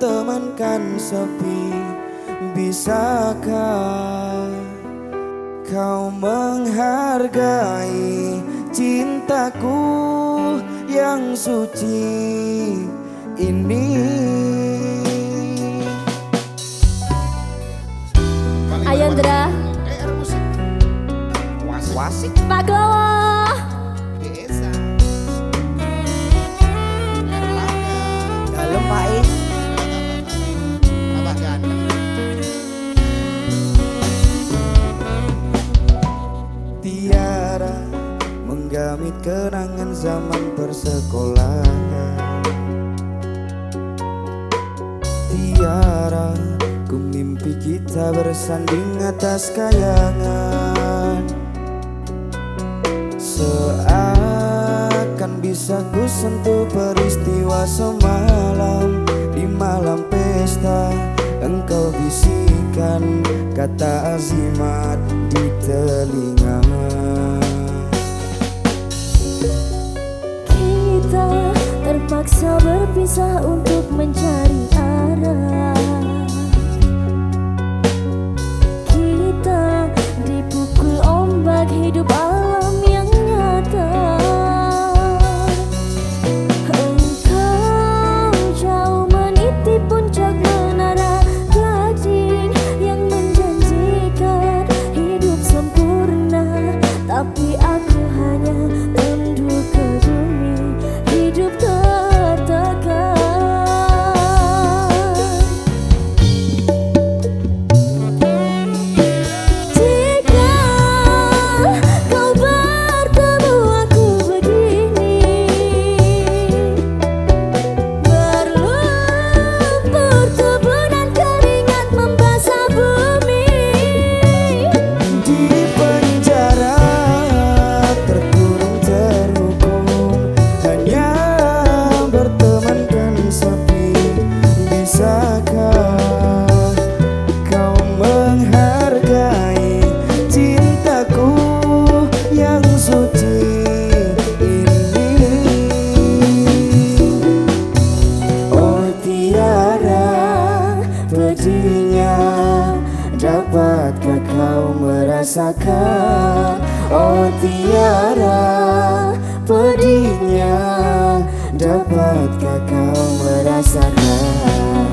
bertemankan sepi. Bisakah kau menghargai cintaku yang suci ini? Ayandra. Eh. Wasik. Pak Glowo menggamit kenangan zaman persekolahan. Tiara ku mimpi kita bersanding atas kayangan. Seakan bisa ku sentuh peristiwa semalam. Di malam pesta engkau bisikan kata azimat di telinga terpaksa berpisah untuk mencari arah. Kita dipukul ombak merasakan Oh tiada pedihnya. Dapatkah kau merasakan